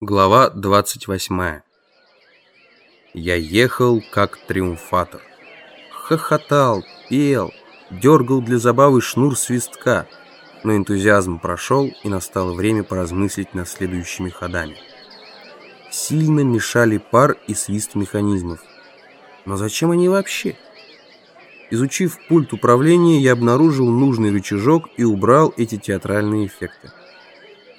Глава 28. Я ехал как триумфатор. Хохотал, пел, дергал для забавы шнур свистка. Но энтузиазм прошел, и настало время поразмыслить над следующими ходами. Сильно мешали пар и свист механизмов. Но зачем они вообще? Изучив пульт управления, я обнаружил нужный рычажок и убрал эти театральные эффекты.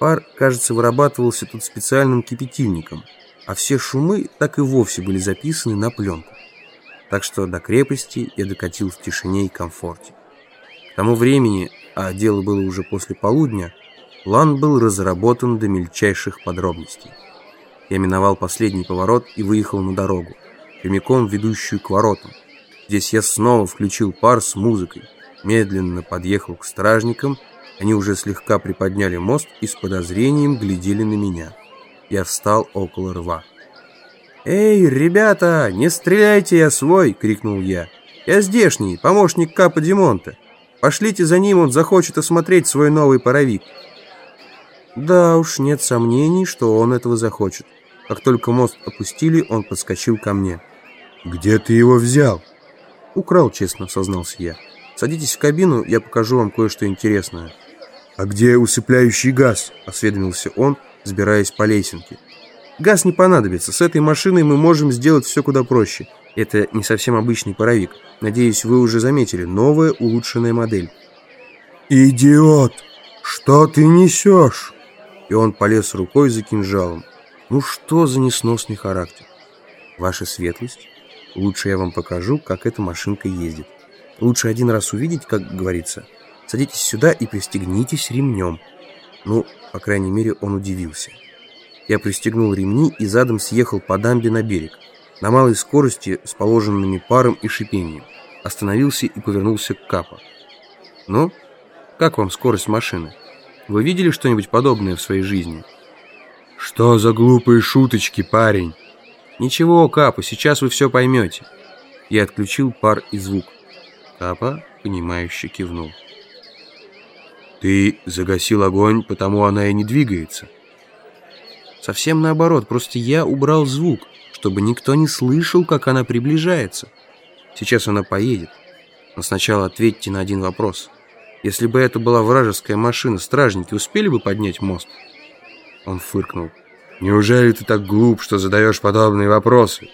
Пар, кажется, вырабатывался тут специальным кипятильником, а все шумы так и вовсе были записаны на пленку. Так что до крепости я докатил в тишине и комфорте. К тому времени, а дело было уже после полудня, план был разработан до мельчайших подробностей. Я миновал последний поворот и выехал на дорогу, прямиком ведущую к воротам. Здесь я снова включил пар с музыкой, медленно подъехал к стражникам они уже слегка приподняли мост и с подозрением глядели на меня. Я встал около рва. «Эй, ребята, не стреляйте, я свой!» — крикнул я. «Я здешний, помощник Капа Димонта. Пошлите за ним, он захочет осмотреть свой новый паровик». Да уж, нет сомнений, что он этого захочет. Как только мост опустили, он подскочил ко мне. «Где ты его взял?» «Украл, честно», — сознался я. «Садитесь в кабину, я покажу вам кое-что интересное». «А где усыпляющий газ?» – осведомился он, сбираясь по лесенке. «Газ не понадобится. С этой машиной мы можем сделать все куда проще. Это не совсем обычный паровик. Надеюсь, вы уже заметили. Новая улучшенная модель». «Идиот! Что ты несешь?» И он полез рукой за кинжалом. «Ну что за несносный характер?» «Ваша светлость, лучше я вам покажу, как эта машинка ездит. Лучше один раз увидеть, как говорится». Садитесь сюда и пристегнитесь ремнем. Ну, по крайней мере, он удивился. Я пристегнул ремни и задом съехал по дамбе на берег. На малой скорости с положенными паром и шипением. Остановился и повернулся к Капа. «Ну, как вам скорость машины? Вы видели что-нибудь подобное в своей жизни?» «Что за глупые шуточки, парень?» «Ничего, Капа, сейчас вы все поймете». Я отключил пар и звук. Капа, понимающе кивнул. Ты загасил огонь, потому она и не двигается. Совсем наоборот, просто я убрал звук, чтобы никто не слышал, как она приближается. Сейчас она поедет. Но сначала ответьте на один вопрос. Если бы это была вражеская машина, стражники успели бы поднять мост? Он фыркнул. Неужели ты так глуп, что задаешь подобные вопросы?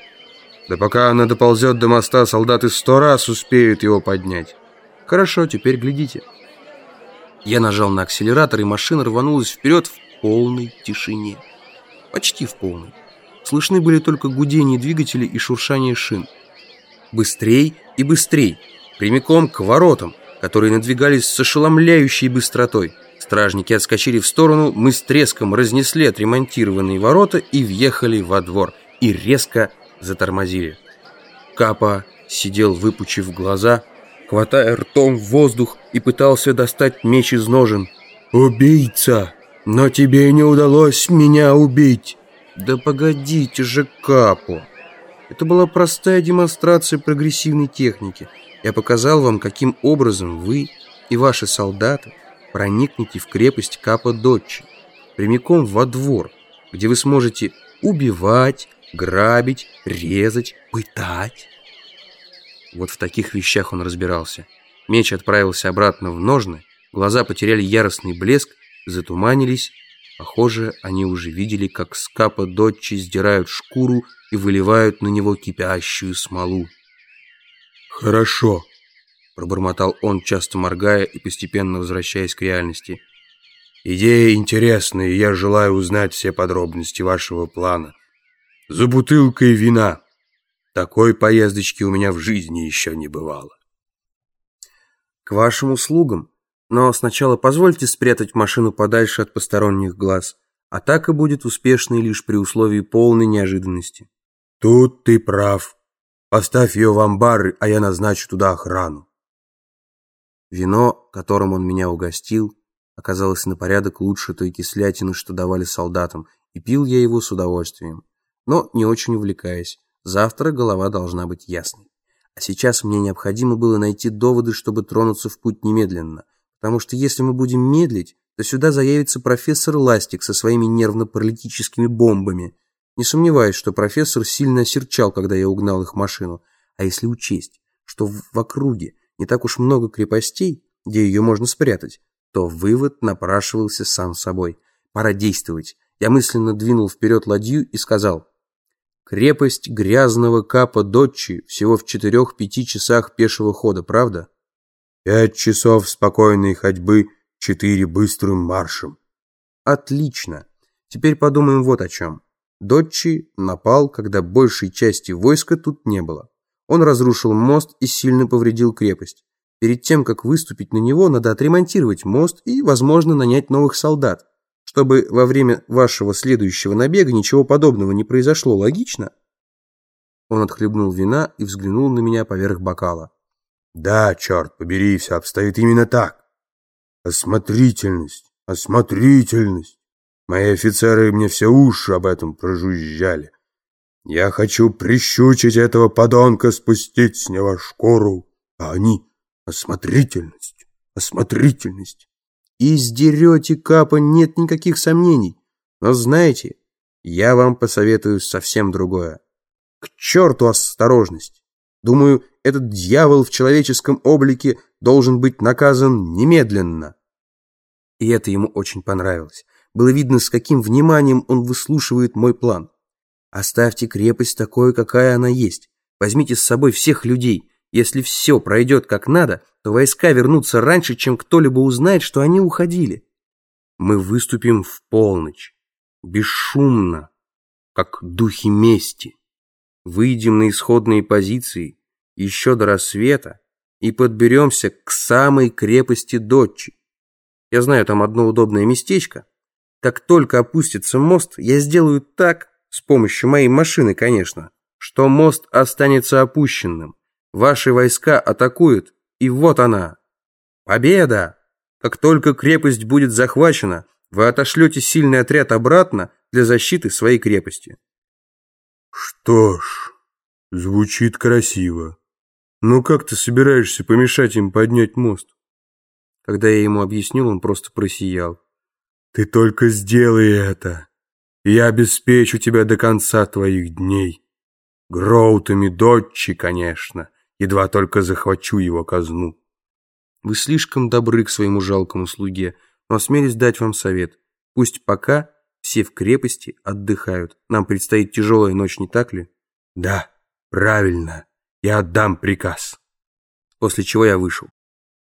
Да пока она доползет до моста, солдаты сто раз успеют его поднять. Хорошо, теперь глядите. Я нажал на акселератор, и машина рванулась вперед в полной тишине. Почти в полной. Слышны были только гудение двигателей и шуршание шин. Быстрей и быстрей, прямиком к воротам, которые надвигались с ошеломляющей быстротой. Стражники отскочили в сторону, мы с треском разнесли отремонтированные ворота и въехали во двор, и резко затормозили. Капа сидел, выпучив глаза, хватая ртом воздух и пытался достать меч из ножен. «Убийца! Но тебе не удалось меня убить!» «Да погодите же, Капо!» Это была простая демонстрация прогрессивной техники. Я показал вам, каким образом вы и ваши солдаты проникнете в крепость Капа-Дочи, прямиком во двор, где вы сможете убивать, грабить, резать, пытать. Вот в таких вещах он разбирался. Меч отправился обратно в ножны, глаза потеряли яростный блеск, затуманились. Похоже, они уже видели, как с капа дочи сдирают шкуру и выливают на него кипящую смолу. «Хорошо», — пробормотал он, часто моргая и постепенно возвращаясь к реальности. «Идея интересная, и я желаю узнать все подробности вашего плана. За бутылкой вина». Такой поездочки у меня в жизни еще не бывало. К вашим услугам. Но сначала позвольте спрятать машину подальше от посторонних глаз. Атака будет успешной лишь при условии полной неожиданности. Тут ты прав. Поставь ее в амбар, а я назначу туда охрану. Вино, которым он меня угостил, оказалось на порядок лучше той кислятины, что давали солдатам, и пил я его с удовольствием, но не очень увлекаясь. Завтра голова должна быть ясной. А сейчас мне необходимо было найти доводы, чтобы тронуться в путь немедленно. Потому что если мы будем медлить, то сюда заявится профессор Ластик со своими нервно-паралитическими бомбами. Не сомневаюсь, что профессор сильно осерчал, когда я угнал их машину. А если учесть, что в округе не так уж много крепостей, где ее можно спрятать, то вывод напрашивался сам собой. Пора действовать. Я мысленно двинул вперед ладью и сказал, «Крепость грязного капа Дочи всего в четырех-пяти часах пешего хода, правда?» «Пять часов спокойной ходьбы четыре быстрым маршем. Отлично. Теперь подумаем вот о чем. Дочи напал, когда большей части войска тут не было. Он разрушил мост и сильно повредил крепость. Перед тем, как выступить на него, надо отремонтировать мост и, возможно, нанять новых солдат. Чтобы во время вашего следующего набега ничего подобного не произошло, логично? Он отхлебнул вина и взглянул на меня поверх бокала. Да, черт побери, все обстоит именно так. Осмотрительность, осмотрительность. Мои офицеры мне все уши об этом прожужжали. Я хочу прищучить этого подонка, спустить с него шкуру, а они — осмотрительность, осмотрительность. И сдерете капа, нет никаких сомнений. Но знаете, я вам посоветую совсем другое. К черту осторожность. Думаю, этот дьявол в человеческом облике должен быть наказан немедленно. И это ему очень понравилось. Было видно, с каким вниманием он выслушивает мой план. Оставьте крепость такой, какая она есть. Возьмите с собой всех людей. Если все пройдет как надо, то войска вернутся раньше, чем кто-либо узнает, что они уходили. Мы выступим в полночь, бесшумно, как духи мести. Выйдем на исходные позиции еще до рассвета и подберемся к самой крепости Дочи. Я знаю там одно удобное местечко. Как только опустится мост, я сделаю так, с помощью моей машины, конечно, что мост останется опущенным. Ваши войска атакуют, и вот она. Победа! Как только крепость будет захвачена, вы отошлете сильный отряд обратно для защиты своей крепости. Что ж, звучит красиво. Но как ты собираешься помешать им поднять мост? Когда я ему объяснил, он просто просиял. «Ты только сделай это, и я обеспечу тебя до конца твоих дней. Гроутами дочи, конечно, едва только захвачу его казну». «Вы слишком добры к своему жалкому слуге, но осмелюсь дать вам совет. Пусть пока все в крепости отдыхают. Нам предстоит тяжелая ночь, не так ли?» «Да, правильно. Я отдам приказ». После чего я вышел.